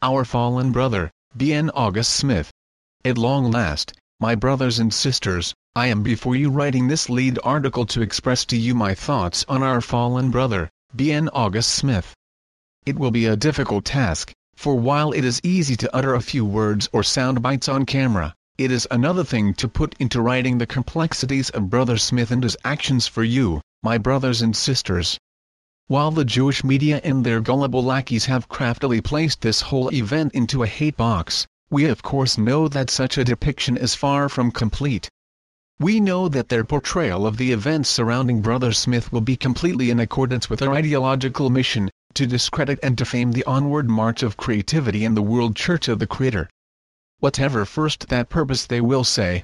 our fallen brother, B.N. August Smith. At long last, my brothers and sisters, I am before you writing this lead article to express to you my thoughts on our fallen brother, B.N. August Smith. It will be a difficult task, for while it is easy to utter a few words or sound bites on camera, it is another thing to put into writing the complexities of Brother Smith and his actions for you, my brothers and sisters. While the Jewish media and their gullible lackeys have craftily placed this whole event into a hate box, we of course know that such a depiction is far from complete. We know that their portrayal of the events surrounding Brother Smith will be completely in accordance with their ideological mission, to discredit and defame the onward march of creativity in the world church of the Creator. Whatever first that purpose they will say.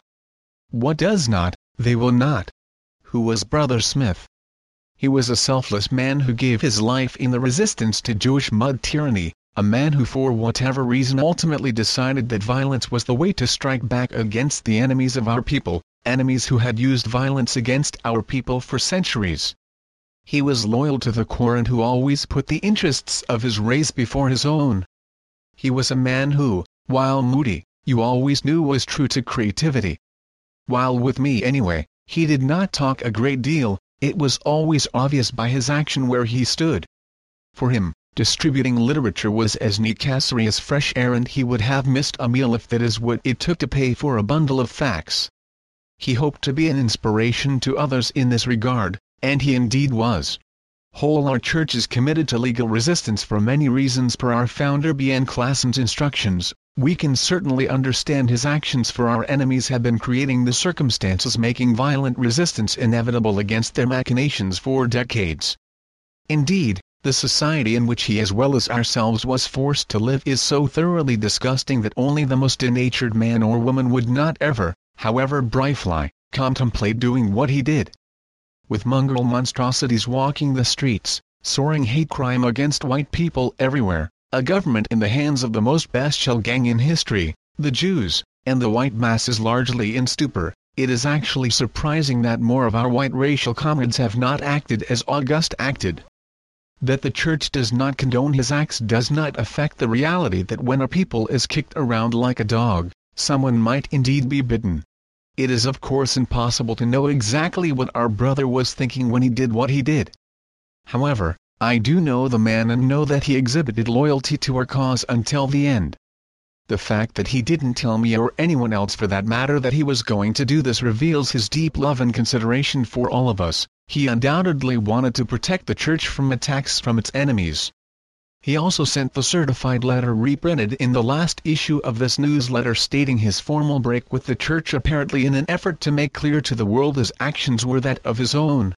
What does not, they will not. Who was Brother Smith? He was a selfless man who gave his life in the resistance to Jewish mud tyranny, a man who for whatever reason ultimately decided that violence was the way to strike back against the enemies of our people, enemies who had used violence against our people for centuries. He was loyal to the core and who always put the interests of his race before his own. He was a man who, while moody, you always knew was true to creativity. While with me anyway, he did not talk a great deal, it was always obvious by his action where he stood. For him, distributing literature was as necessary as fresh air and he would have missed a meal if that is what it took to pay for a bundle of facts. He hoped to be an inspiration to others in this regard, and he indeed was. Whole our church is committed to legal resistance for many reasons per our founder B.N. Klassen's instructions, we can certainly understand his actions for our enemies have been creating the circumstances making violent resistance inevitable against their machinations for decades. Indeed, the society in which he as well as ourselves was forced to live is so thoroughly disgusting that only the most denatured man or woman would not ever, however brightfly, contemplate doing what he did. With mongrel monstrosities walking the streets, soaring hate crime against white people everywhere, a government in the hands of the most bestial gang in history, the Jews, and the white masses largely in stupor, it is actually surprising that more of our white racial comrades have not acted as August acted. That the church does not condone his acts does not affect the reality that when a people is kicked around like a dog, someone might indeed be bitten. It is of course impossible to know exactly what our brother was thinking when he did what he did. However, I do know the man and know that he exhibited loyalty to our cause until the end. The fact that he didn't tell me or anyone else for that matter that he was going to do this reveals his deep love and consideration for all of us, he undoubtedly wanted to protect the church from attacks from its enemies. He also sent the certified letter reprinted in the last issue of this newsletter stating his formal break with the church apparently in an effort to make clear to the world his actions were that of his own.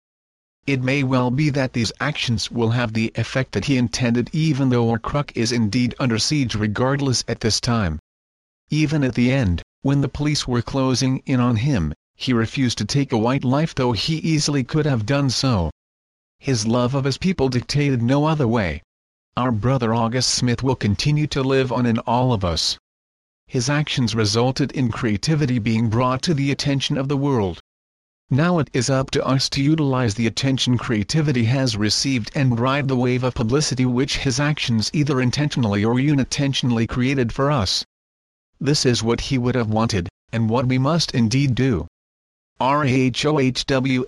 It may well be that these actions will have the effect that he intended even though our crook is indeed under siege regardless at this time. Even at the end, when the police were closing in on him, he refused to take a white life though he easily could have done so. His love of his people dictated no other way. Our brother August Smith will continue to live on in all of us. His actions resulted in creativity being brought to the attention of the world. Now it is up to us to utilize the attention creativity has received and ride the wave of publicity which his actions either intentionally or unintentionally created for us. This is what he would have wanted, and what we must indeed do. RAHOWA